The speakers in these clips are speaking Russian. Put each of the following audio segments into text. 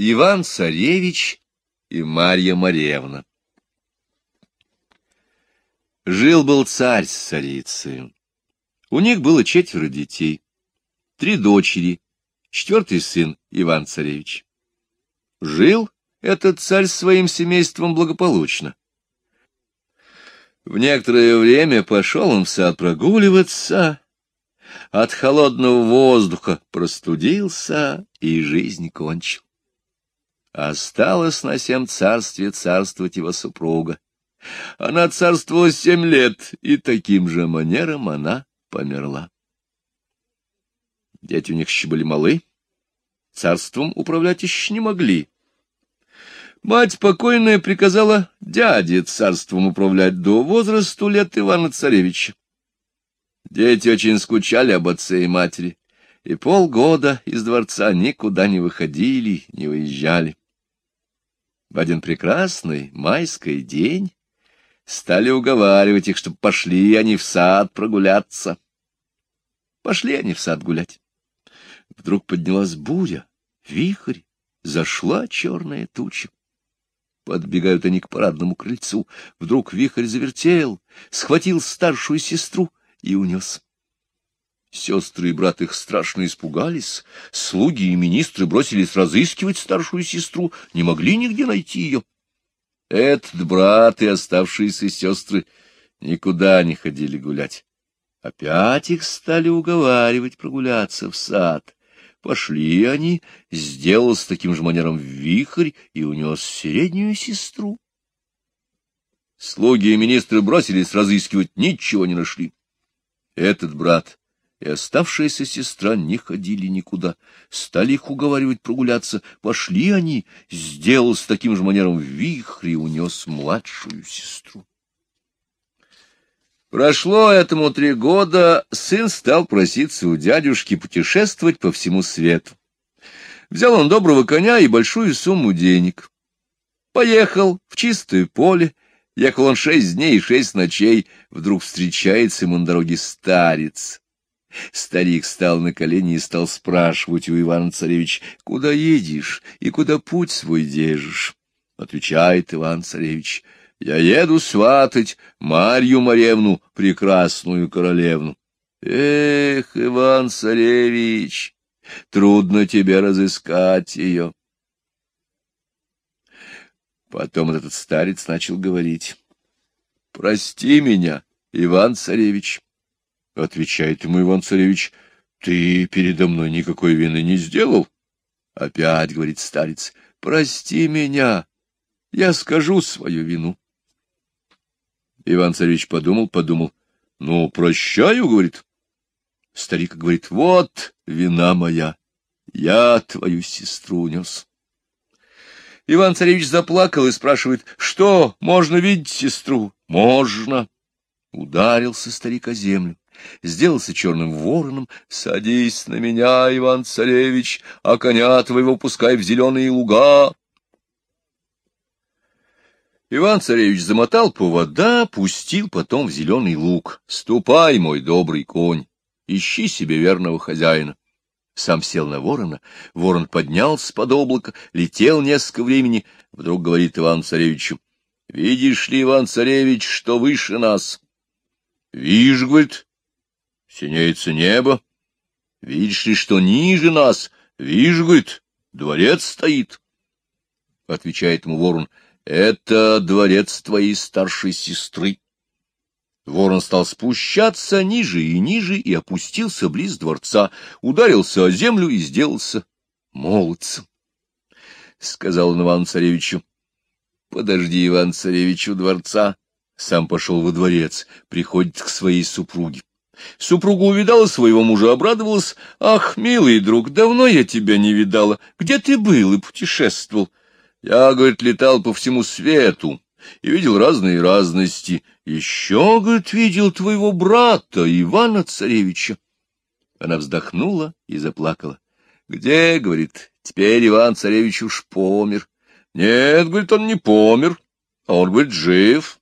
Иван-царевич и Марья Маревна Жил-был царь с царицей. У них было четверо детей, три дочери, четвертый сын Иван-царевич. Жил этот царь своим семейством благополучно. В некоторое время пошел он в сад прогуливаться, от холодного воздуха простудился и жизнь кончил. Осталось на всем царстве царствовать его супруга. Она царствовала семь лет, и таким же манером она померла. Дети у них еще были малы, царством управлять еще не могли. Мать покойная приказала дяде царством управлять до возрасту лет Ивана-Царевича. Дети очень скучали об отце и матери, и полгода из дворца никуда не выходили, не выезжали. В один прекрасный майский день стали уговаривать их, чтобы пошли они в сад прогуляться. Пошли они в сад гулять. Вдруг поднялась буря, вихрь, зашла черная туча. Подбегают они к парадному крыльцу. Вдруг вихрь завертел, схватил старшую сестру и унес. Сестры и брат их страшно испугались, слуги и министры бросились разыскивать старшую сестру, не могли нигде найти ее. Этот брат и оставшиеся сестры никуда не ходили гулять. Опять их стали уговаривать прогуляться в сад. Пошли они, сделал с таким же манером вихрь и унес среднюю сестру. Слуги и министры бросились разыскивать, ничего не нашли. Этот брат и оставшаяся сестра не ходили никуда. Стали их уговаривать прогуляться. Пошли они, сделал с таким же манером вихрь и унес младшую сестру. Прошло этому три года, сын стал проситься у дядюшки путешествовать по всему свету. Взял он доброго коня и большую сумму денег. Поехал в чистое поле, Ехал он шесть дней и шесть ночей, вдруг встречается ему на дороге старец. Старик стал на колени и стал спрашивать у Ивана Царевич, куда едешь и куда путь свой держишь. Отвечает Иван Царевич, я еду сватать Марью Маревну, прекрасную королевну. Эх, Иван Царевич, трудно тебе разыскать ее. Потом этот старец начал говорить. — Прости меня, Иван-царевич. Отвечает ему Иван-царевич, — ты передо мной никакой вины не сделал. Опять говорит старец, — прости меня, я скажу свою вину. Иван-царевич подумал, подумал, — ну, прощаю, — говорит. Старик говорит, — вот вина моя, я твою сестру унес. Иван-царевич заплакал и спрашивает, что, можно видеть сестру? Можно. Ударился старик о землю, сделался черным вороном. Садись на меня, Иван-царевич, а коня твоего пускай в зеленые луга. Иван-царевич замотал повода, пустил потом в зеленый луг. Ступай, мой добрый конь, ищи себе верного хозяина сам сел на ворона, ворон поднялся под облако, летел несколько времени, вдруг говорит Иван-царевичу, — Видишь ли, Иван-царевич, что выше нас? — Вижу, — говорит, — синеется небо. — Видишь ли, что ниже нас? — Вижу, — говорит, — дворец стоит. Отвечает ему ворон, — это дворец твоей старшей сестры. Ворон стал спущаться ниже и ниже и опустился близ дворца, ударился о землю и сделался молодцем. Сказал он Ивану-царевичу, — Подожди, Иван-царевич, у дворца. Сам пошел во дворец, приходит к своей супруге. Супруга увидала своего мужа, обрадовалась. — Ах, милый друг, давно я тебя не видала. Где ты был и путешествовал? Я, говорит, летал по всему свету и видел разные разности. Еще, говорит, видел твоего брата, Ивана-царевича. Она вздохнула и заплакала. — Где, — говорит, — теперь Иван-царевич уж помер. — Нет, — говорит, — он не помер, а он, говорит, жив.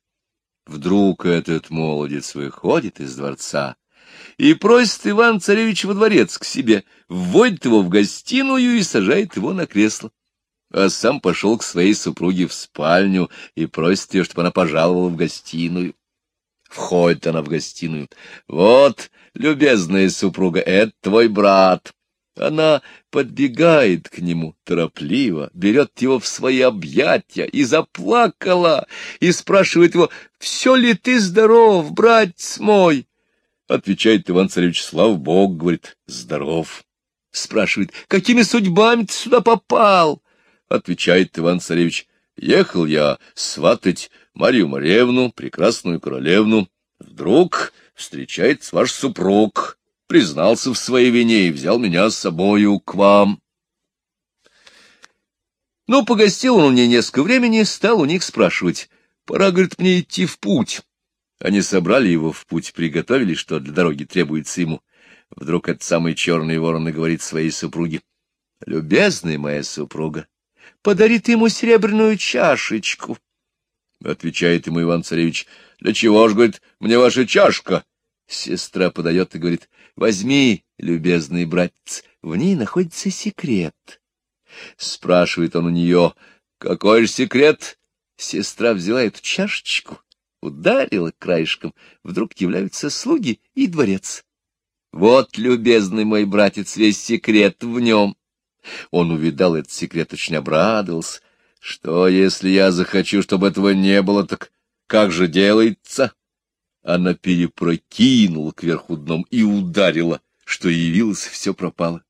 Вдруг этот молодец выходит из дворца и просит Иван-царевич во дворец к себе, вводит его в гостиную и сажает его на кресло. а сам пошел к своей супруге в спальню и просит ее, чтобы она пожаловала в гостиную. Входит она в гостиную. «Вот, любезная супруга, это твой брат». Она подбегает к нему торопливо, берет его в свои объятия и заплакала, и спрашивает его, «Все ли ты здоров, братец мой?» Отвечает Иван-царевич, «Слава Богу», — говорит, «здоров». Спрашивает, «Какими судьбами ты сюда попал?» Отвечает Иван-царевич, «Ехал я сватать Марию Маревну, прекрасную королевну. Вдруг встречается ваш супруг, признался в своей вине и взял меня с собою к вам. Ну, погостил он меня несколько времени, стал у них спрашивать. Пора, говорит, мне идти в путь. Они собрали его в путь, приготовили, что для дороги требуется ему. Вдруг этот самый черный ворон и говорит своей супруге. — Любезная моя супруга, подари ты ему серебряную чашечку. Отвечает ему Иван-царевич. — Для чего ж, говорит, мне ваша чашка? Сестра подает и говорит. Возьми, любезный братец, в ней находится секрет. Спрашивает он у нее, какой же секрет? Сестра взяла эту чашечку, ударила краешком, вдруг являются слуги и дворец. Вот, любезный мой братец, весь секрет в нем. Он увидал этот секрет, очень обрадовался. Что, если я захочу, чтобы этого не было, так как же делается? Она перепрокинула кверху дном и ударила, что явилось, все пропало.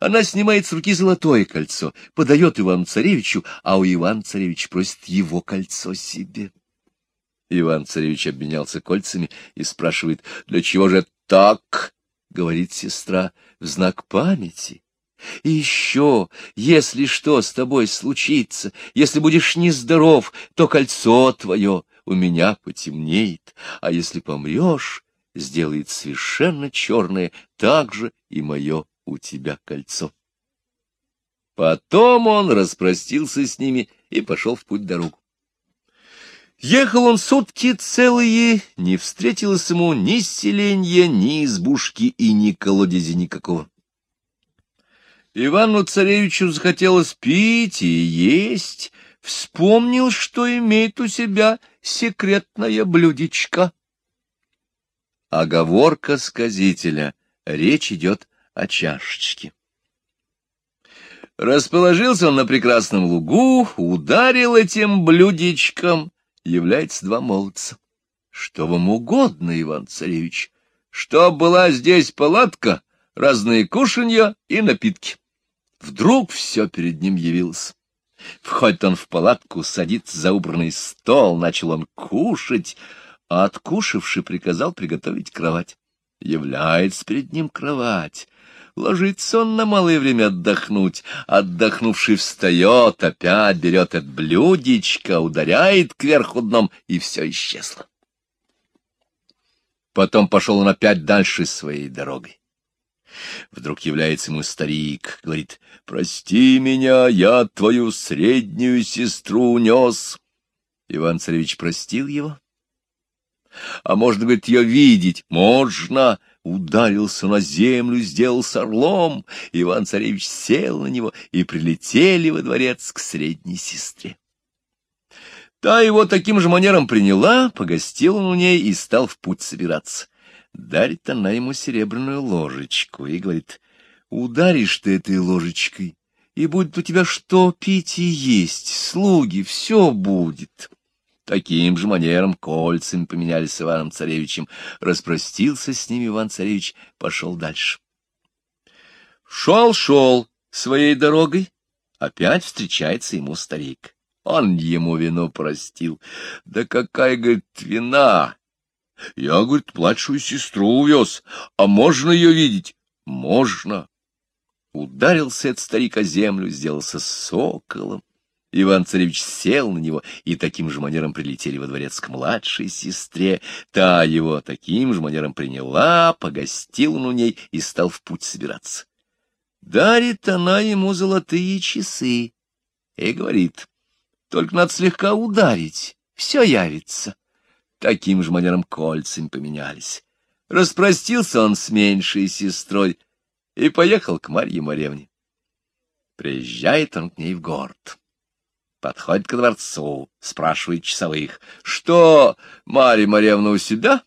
Она снимает с руки золотое кольцо, подает Ивану-царевичу, а у Ивана-царевич просит его кольцо себе. Иван-царевич обменялся кольцами и спрашивает, «Для чего же так?» — говорит сестра, — «в знак памяти». И еще, если что с тобой случится, если будешь нездоров, то кольцо твое у меня потемнеет, а если помрешь, сделает совершенно черное так же и мое у тебя кольцо. Потом он распростился с ними и пошел в путь дорогу. Ехал он сутки целые, не встретилось ему ни селенья, ни избушки и ни колодези никакого. Ивану-царевичу захотелось пить и есть, вспомнил, что имеет у себя секретное блюдечко. Оговорка сказителя. Речь идет о чашечке. Расположился он на прекрасном лугу, ударил этим блюдечком. Является два молодца. Что вам угодно, Иван-царевич? Что была здесь палатка, разные кушанья и напитки. Вдруг все перед ним явилось. Входит он в палатку, садится за убранный стол, начал он кушать, а откушавший приказал приготовить кровать. Является перед ним кровать. Ложится он на малое время отдохнуть. Отдохнувший встает, опять берет это блюдечко, ударяет кверху дном, и все исчезло. Потом пошел он опять дальше своей дорогой. Вдруг является ему старик, говорит, «Прости меня, я твою среднюю сестру унес». Иван-царевич простил его. А можно, говорит, ее видеть? Можно. Ударился на землю, сделался орлом. Иван-царевич сел на него, и прилетели во дворец к средней сестре. Та его таким же манером приняла, погостил он у ней и стал в путь собираться. Дарит она ему серебряную ложечку и говорит, ударишь ты этой ложечкой, и будет у тебя что пить и есть, слуги, все будет. Таким же манером кольцами поменялись с Иваном-царевичем. Распростился с ними Иван-царевич, пошел дальше. Шел-шел своей дорогой, опять встречается ему старик. Он ему вину простил. Да какая, говорит, вина! Я, говорит, младшую сестру увез. А можно ее видеть? Можно. Ударился этот старик о землю, сделался соколом. Иван-царевич сел на него, и таким же манером прилетели во дворец к младшей сестре. Та его таким же манером приняла, погостил он у ней и стал в путь собираться. Дарит она ему золотые часы и говорит, только надо слегка ударить, все явится таким же манером кольцами поменялись. Распростился он с меньшей сестрой и поехал к Марье Маревне. Приезжает он к ней в город. Подходит к дворцу, спрашивает часовых. — Что, Марья Марьевна у себя?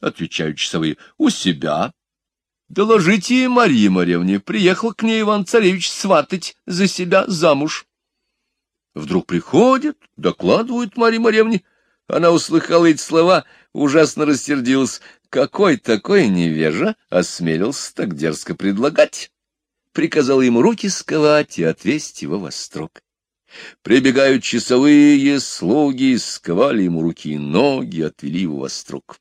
Отвечают часовые. — У себя. Доложите Марье Марьевне, приехал к ней Иван-Царевич сватать за себя замуж. Вдруг приходят, докладывают Марье Марьевне. Она услыхала эти слова, ужасно рассердилась. Какой такой невежа осмелился так дерзко предлагать? Приказала ему руки сковать и отвести его во строк. Прибегают часовые слуги, сковали ему руки и ноги, отвели его во строк.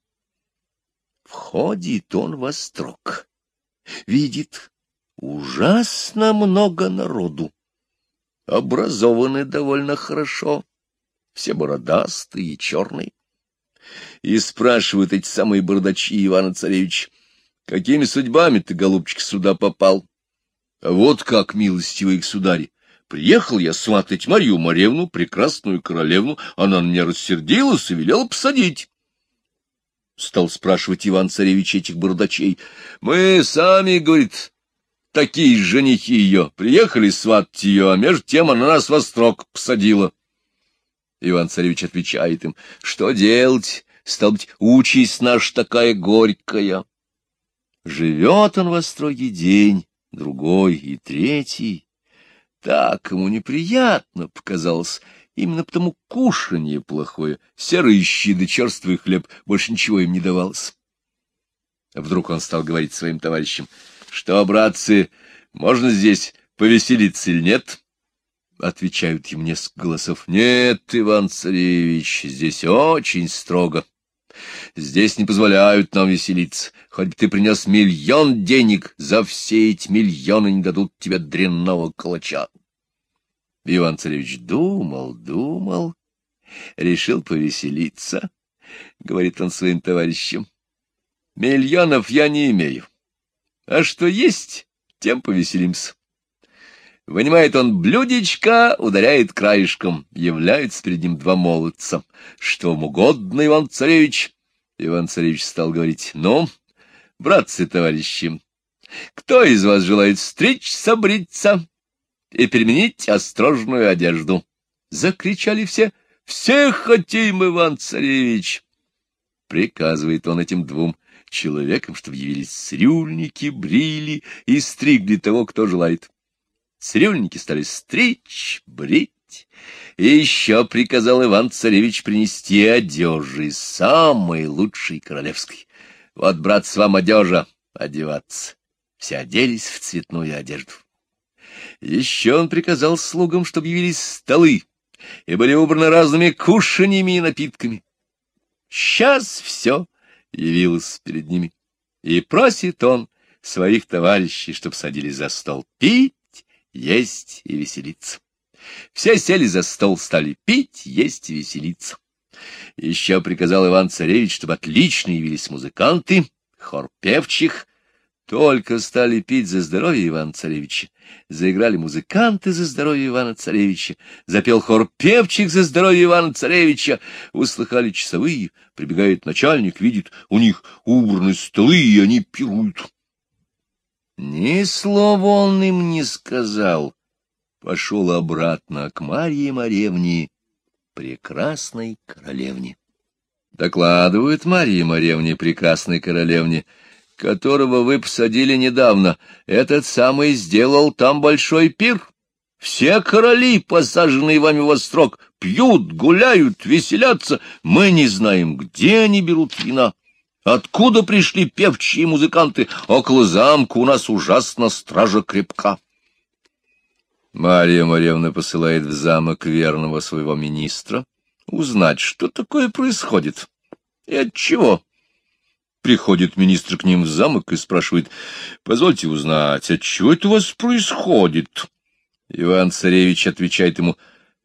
Входит он во строк, видит ужасно много народу. Образованы довольно хорошо, все бородастые и черные. И спрашивают эти самые бородачи Ивана Царевич, какими судьбами ты, голубчик, сюда попал? А вот как, милостивый государь, приехал я сватать Марью Маревну, прекрасную королевну, она на меня рассердилась и велела посадить. Стал спрашивать Иван-царевич этих бородачей. Мы сами, говорит, такие женихи ее, приехали сватать ее, а между тем она нас во строк посадила. Иван-царевич отвечает им, что делать, стал быть, участь наш такая горькая. Живет он во строге день, другой и третий. Так ему неприятно показалось, именно потому кушанье плохое, серые щи да черствый хлеб, больше ничего им не давалось. Вдруг он стал говорить своим товарищам, что, братцы, можно здесь повеселиться или нет? Отвечают ему несколько голосов. Нет, Иван-царевич, здесь очень строго. Здесь не позволяют нам веселиться. Хоть бы ты принес миллион денег, за все эти миллионы не дадут тебе дрянного калача. Иван-царевич думал, думал, решил повеселиться, — говорит он своим товарищам. Миллионов я не имею. А что есть, тем повеселимся. Вынимает он блюдечко, ударяет краешком. Являются перед ним два молодца. Что вам угодно, Иван-царевич? Иван-царевич стал говорить. Ну, братцы-товарищи, кто из вас желает стричь, собриться и переменить острожную одежду? Закричали все. Все хотим, Иван-царевич! Приказывает он этим двум человекам, чтобы явились цирюльники, брили и стригли того, кто желает. Цирюльники стали стричь, брить, и еще приказал Иван-царевич принести одежи, самой лучшей королевской. Вот, брат, с вам одежа, одеваться. Все оделись в цветную одежду. Еще он приказал слугам, чтобы явились столы, и были убраны разными кушаньями и напитками. Сейчас все явилось перед ними, и просит он своих товарищей, чтоб садились за стол пить, есть и веселиться. Все сели за стол, стали пить, есть и веселиться. Еще приказал Иван-царевич, чтобы отлично явились музыканты, хор певчих. Только стали пить за здоровье Ивана-царевича. Заиграли музыканты за здоровье Ивана-царевича. Запел хор певчих за здоровье Ивана-царевича. Услыхали часовые. Прибегает начальник, видит, у них убраны столы, и они пируют. Ни слова он им не сказал. Пошел обратно к Марье Маревне, прекрасной королевне. Докладывают Марье Маревне, прекрасной королевне, которого вы посадили недавно. Этот самый сделал там большой пир. Все короли, посаженные вами во строк, пьют, гуляют, веселятся. Мы не знаем, где они берут вина. Откуда пришли певчие музыканты? Около замка у нас ужасно стража крепка. Мария Марьевна посылает в замок верного своего министра узнать, что такое происходит и от чего. Приходит министр к ним в замок и спрашивает, «Позвольте узнать, от чего это у вас происходит?» Иван-царевич отвечает ему,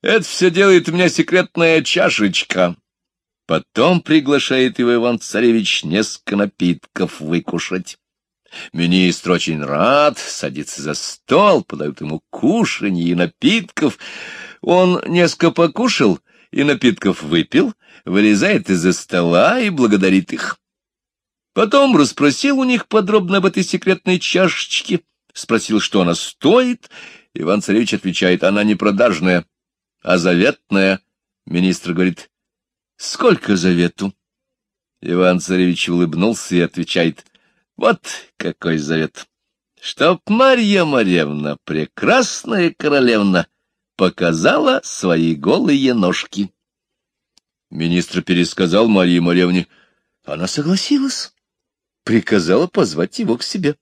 «Это все делает у меня секретная чашечка». Потом приглашает его Иван-царевич несколько напитков выкушать. Министр очень рад, садится за стол, подают ему кушанье и напитков. Он несколько покушал и напитков выпил, вылезает из-за стола и благодарит их. Потом расспросил у них подробно об этой секретной чашечке, спросил, что она стоит, Иван-царевич отвечает, она не продажная, а заветная. Министр говорит, сколько завету? Иван-царевич улыбнулся и отвечает, вот какой завет. Чтоб Марья Марьевна, прекрасная королевна, показала свои голые ножки. Министр пересказал Марье Марьевне. Она согласилась, приказала позвать его к себе.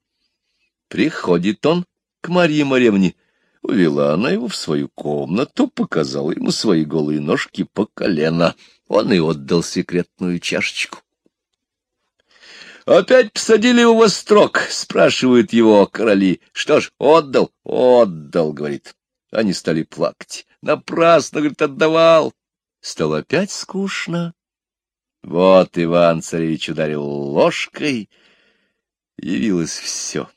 Приходит он к Марье Марьевне. Увела она его в свою комнату, показала ему свои голые ножки по колено. Он и отдал секретную чашечку. «Опять посадили его во строк?» — спрашивают его короли. «Что ж, отдал?» «Отдал», — говорит. Они стали плакать. «Напрасно, — говорит, — отдавал». Стало опять скучно. Вот Иван-царевич ударил ложкой. Явилось все.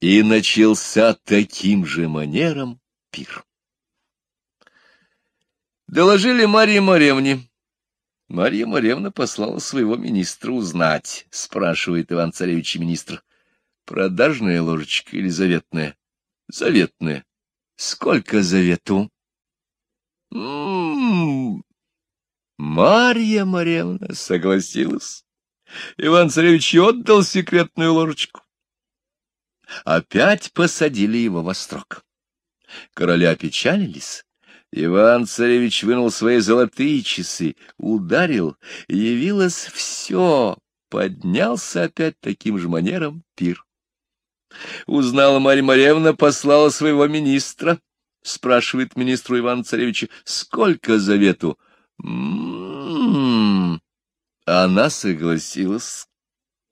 И начался таким же манером пир. Доложили Марье Маревне. Марья Маревна послала своего министра узнать, спрашивает Иван-царевич министр. Продажная ложечка или заветная? Заветная. Сколько завету? М -м -м. Марья Маревна согласилась. Иван-царевич отдал секретную ложечку. Опять посадили его во строк. Короля опечалились. Иван-царевич вынул свои золотые часы, ударил, явилось все, поднялся опять таким же манером пир. Узнала Марья Марьевна, послала своего министра, спрашивает министру Ивана-царевича, сколько завету? М -м -м. Она согласилась.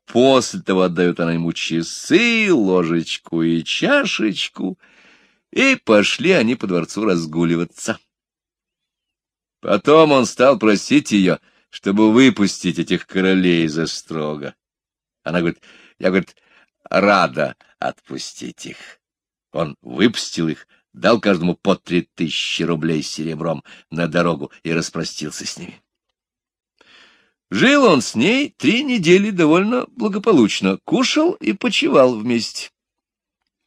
После того отдает она ему часы, ложечку и чашечку, и пошли они по дворцу разгуливаться. Потом он стал просить ее, чтобы выпустить этих королей из строго. Она говорит, я, говорит, рада отпустить их. Он выпустил их, дал каждому по три тысячи рублей серебром на дорогу и распростился с ними. Жил он с ней три недели довольно благополучно, кушал и почевал вместе.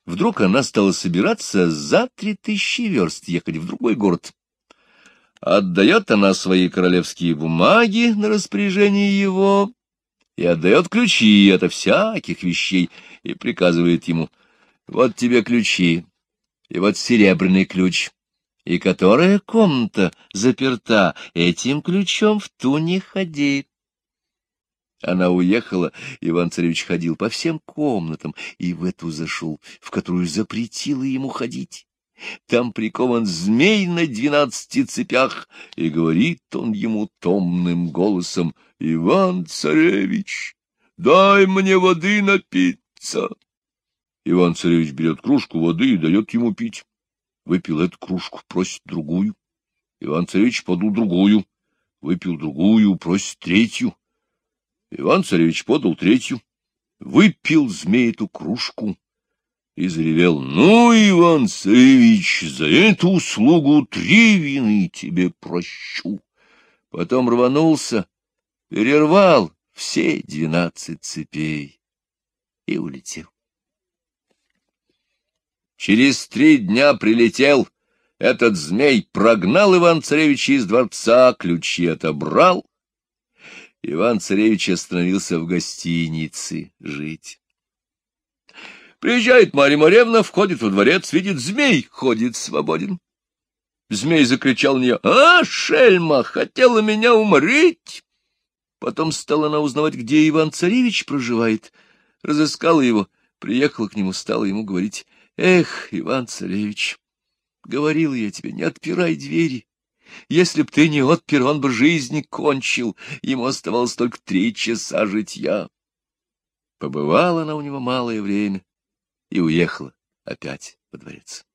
Вдруг она стала собираться за три тысячи верст ехать в другой город. Отдает она свои королевские бумаги на распоряжение его и отдает ключи ото всяких вещей и приказывает ему, вот тебе ключи, и вот серебряный ключ, и которая комната заперта, этим ключом в ту не ходи. Она уехала, Иван-царевич ходил по всем комнатам и в эту зашел, в которую запретила ему ходить. Там прикован змей на двенадцати цепях, и говорит он ему томным голосом, «Иван-царевич, дай мне воды напиться». Иван-царевич берет кружку воды и дает ему пить. Выпил эту кружку, просит другую. Иван-царевич подул другую, выпил другую, просит третью. Иван-царевич подал третью, выпил змей эту кружку и заревел, «Ну, Иван-царевич, за эту услугу три вины тебе прощу». Потом рванулся, перервал все двенадцать цепей и улетел. Через три дня прилетел этот змей, прогнал Иван-царевича из дворца, ключи отобрал Иван-царевич остановился в гостинице жить. Приезжает Марья Марьевна, входит во дворец, видит, змей ходит свободен. Змей закричал на нее, «А, шельма, хотела меня уморить!» Потом стала она узнавать, где Иван-царевич проживает. Разыскала его, приехала к нему, стала ему говорить, «Эх, Иван-царевич, говорила я тебе, не отпирай двери, если б ты не отпер, он бы жизнь кончил. Ему оставалось только три часа житья. Побывала она у него малое время и уехала опять во дворец.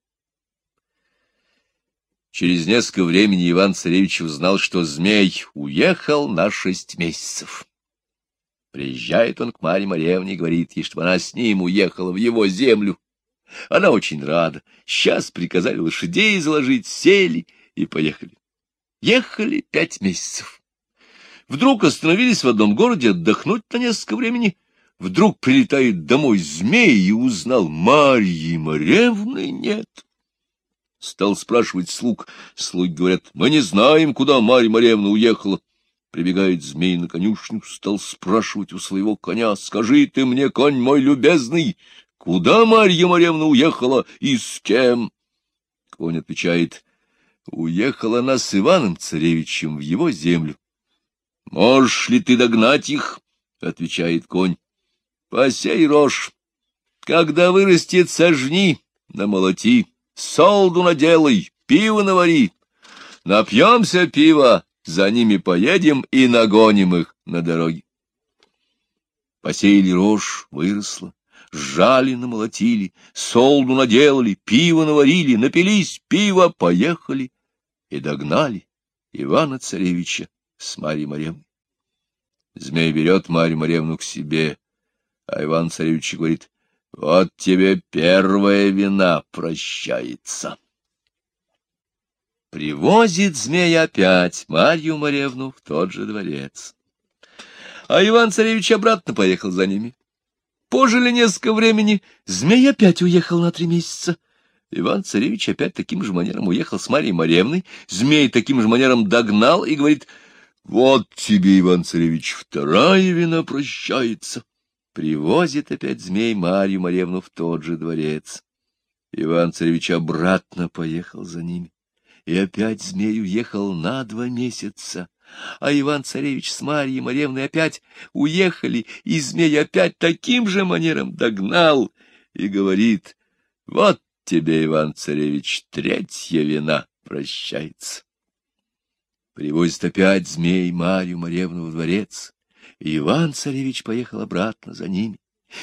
Через несколько времени Иван-царевич узнал, что змей уехал на шесть месяцев. Приезжает он к Марье Марьевне и говорит ей, что она с ним уехала в его землю. Она очень рада. Сейчас приказали лошадей заложить, сели и поехали. Ехали пять месяцев. Вдруг остановились в одном городе отдохнуть на несколько времени. Вдруг прилетает домой змей и узнал, Марьи Маревны нет. стал спрашивать слуг. Слуги говорят, мы не знаем, куда Марья Марьевна уехала. Прибегает змей на конюшню, стал спрашивать у своего коня, скажи ты мне, конь мой любезный, куда Марья Марьевна уехала и с кем? Конь отвечает, уехала она с Иваном Царевичем в его землю. Можешь ли ты догнать их? — отвечает конь. — Посей рожь. Когда вырастет, сожни, намолоти, солду наделай, пиво навари. Напьемся пива, за ними поедем и нагоним их на дороге. Посеяли рожь, выросла, сжали, намолотили, солду наделали, пиво наварили, напились, пиво, поехали и догнали Ивана Царевича с Марьей Марьевной. Змей берет Марью Марьевну к себе, а Иван Царевич говорит, вот тебе первая вина прощается. Привозит змей опять Марью Марьевну в тот же дворец. А Иван Царевич обратно поехал за ними. Пожили несколько времени, змей опять уехал на три месяца. Иван Царевич опять таким же манером уехал с Марьей Марьевной, змей таким же манером догнал и говорит, «Вот тебе, Иван Царевич, вторая вина прощается». Привозит опять змей Марью Марьевну в тот же дворец. Иван Царевич обратно поехал за ними. И опять змей уехал на два месяца. А Иван-царевич с Марьей Марьевной опять уехали, и змей опять таким же манером догнал и говорит, вот тебе, Иван-царевич, третья вина прощается. Привозит опять змей Марью Марьевну в дворец, Иван-царевич поехал обратно за ними.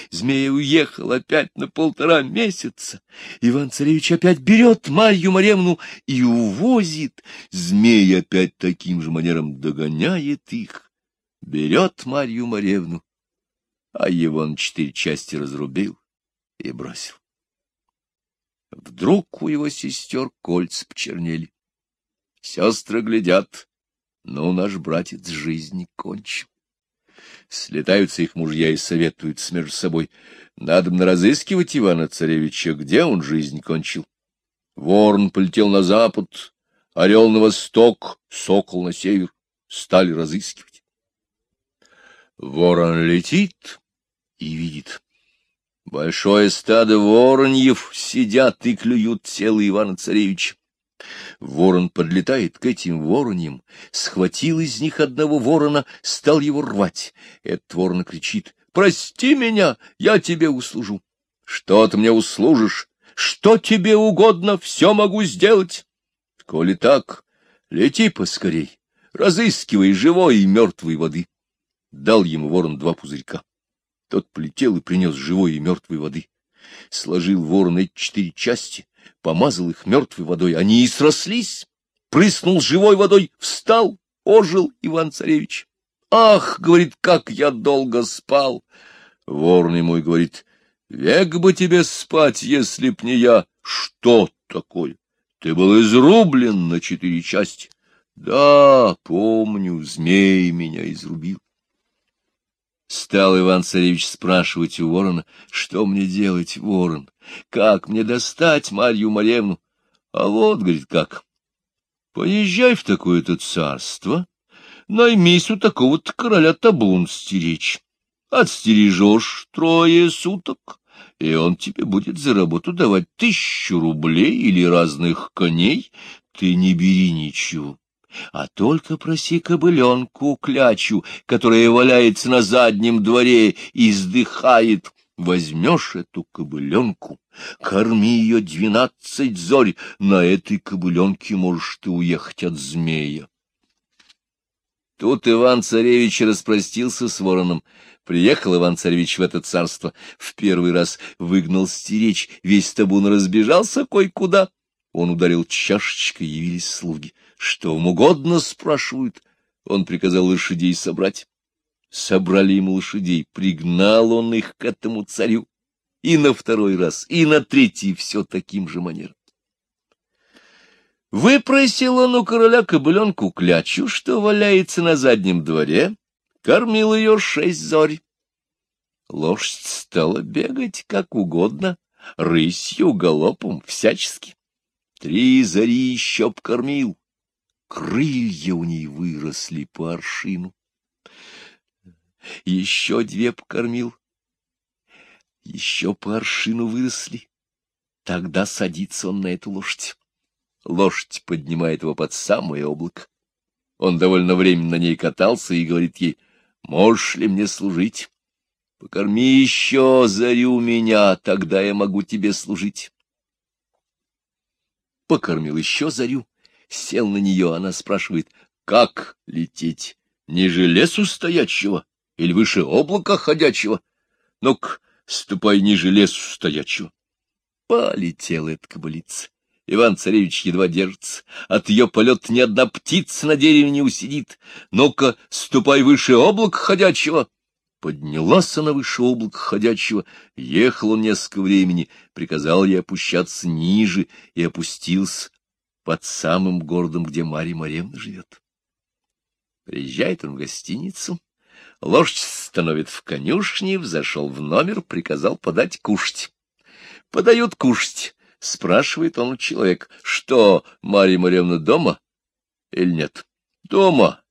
Змея уехал опять на полтора месяца. Иван-царевич опять берет Марью Марьевну и увозит. Змей опять таким же манером догоняет их, берет Марью Марьевну, а его на четыре части разрубил и бросил. Вдруг у его сестер кольца почернели. Сестры глядят, ну, наш братец жизни кончил. Слетаются их мужья и советуются между собой. Надо бы разыскивать Ивана-царевича, где он жизнь кончил. Ворон полетел на запад, орел на восток, сокол на север. Стали разыскивать. Ворон летит и видит. Большое стадо вороньев сидят и клюют тело Ивана-царевича. Ворон подлетает к этим вороньям, схватил из них одного ворона, стал его рвать. Этот ворон кричит, «Прости меня, я тебе услужу». «Что ты мне услужишь? Что тебе угодно, все могу сделать». «Коли так, лети поскорей, разыскивай живой и мертвой воды». Дал ему ворон два пузырька. Тот полетел и принес живой и мертвой воды. Сложил ворон эти четыре части, помазал их мертвой водой, они и срослись. Прыснул живой водой, встал, ожил Иван-царевич. «Ах, — говорит, — как я долго спал!» Ворон и говорит, «Век бы тебе спать, если б не я!» «Что такое? Ты был изрублен на четыре части!» «Да, помню, змей меня изрубил!» Стал Иван-царевич спрашивать у ворона, что мне делать, ворон, как мне достать Марью Марьевну? А вот, говорит, как. Поезжай в такое-то царство, наймись у такого-то короля табун стеречь. Отстережешь трое суток, и он тебе будет за работу давать тысячу рублей или разных коней. Ты не бери ничего а только проси кобыленку клячу, которая валяется на заднем дворе и издыхает. Возьмешь эту кобыленку, корми ее двенадцать зорь, на этой кобыленке можешь ты уехать от змея. Тут Иван-царевич распростился с вороном. Приехал Иван-царевич в это царство, в первый раз выгнал стеречь, весь табун разбежался кой-куда. Он ударил чашечкой, явились слуги. Что вам угодно, спрашивают. Он приказал лошадей собрать. Собрали ему лошадей, пригнал он их к этому царю. И на второй раз, и на третий все таким же манером. Выпросил он у короля кобыленку клячу, что валяется на заднем дворе, кормил ее шесть зорь. Лошадь стала бегать как угодно, рысью, галопом, всячески. Три зари еще б кормил. Крылья у ней выросли по аршину. Еще две б кормил. Еще по аршину выросли. Тогда садится он на эту лошадь. Лошадь поднимает его под самое облако. Он довольно временно на ней катался и говорит ей, «Можешь ли мне служить? Покорми еще зарю меня, тогда я могу тебе служить». Покормил еще зарю, сел на нее, она спрашивает, «Как лететь? Ниже лесу стоячего или выше облака ходячего? Ну-ка, ступай ниже лесу стоячего». Полетела эта кобылица. Иван-царевич едва держится. От ее полета ни одна птица на дереве не усидит. Ну-ка, ступай выше облака ходячего. Поднялась она выше облака ходячего, ехал он несколько времени, приказал ей опущаться ниже и опустился под самым городом, где Марья Марьевна живет. Приезжает он в гостиницу, лошадь становит в конюшне, взошел в номер, приказал подать кушать. Подают кушать. Спрашивает он у человека, что, Марья Марьевна дома или нет? Дома.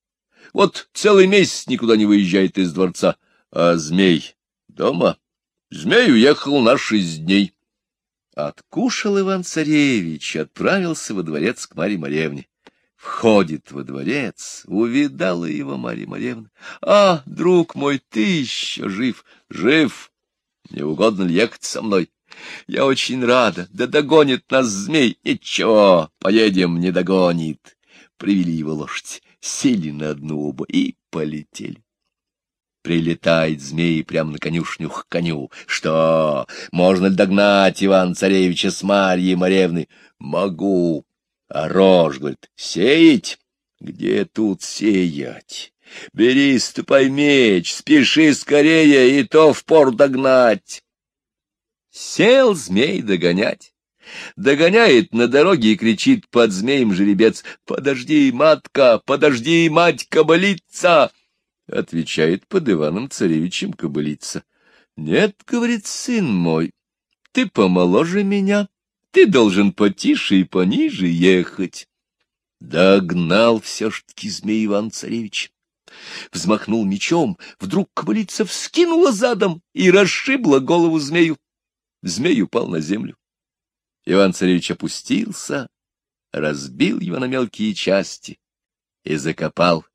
Вот целый месяц никуда не выезжает из дворца. А змей дома? Змей уехал на шесть дней. Откушал Иван-царевич, отправился во дворец к Марье Марьевне. Входит во дворец, увидала его Марья Марьевна. — А, друг мой, ты еще жив? — Жив. Не угодно ли ехать со мной? Я очень рада. Да догонит нас змей. Ничего, поедем, не догонит. Привели его лошадь, сели на одну оба и полетели. Прилетает змей прямо на конюшню к коню. Что, можно ли догнать Иван-царевича с Марьей Маревны? Могу. А рожь, говорит, сеять? Где тут сеять? Бери, ступай меч, спеши скорее, и то в пор догнать. Сел змей догонять. Догоняет на дороге и кричит под змеем жеребец. «Подожди, матка, подожди, мать кобылица!» Отвечает под Иваном Царевичем кобылица. «Нет, — говорит сын мой, — ты помоложе меня, ты должен потише и пониже ехать». Догнал все ж таки змей Иван-Царевич. Взмахнул мечом, вдруг кобылица вскинула задом и расшибла голову змею. Змей упал на землю. Иван-царевич опустился, разбил его на мелкие части и закопал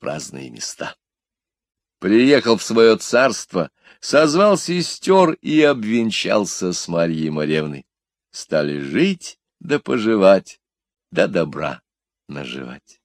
в разные места. Приехал в свое царство, созвал сестер и обвенчался с Марьей Маревной. Стали жить да поживать, да добра наживать.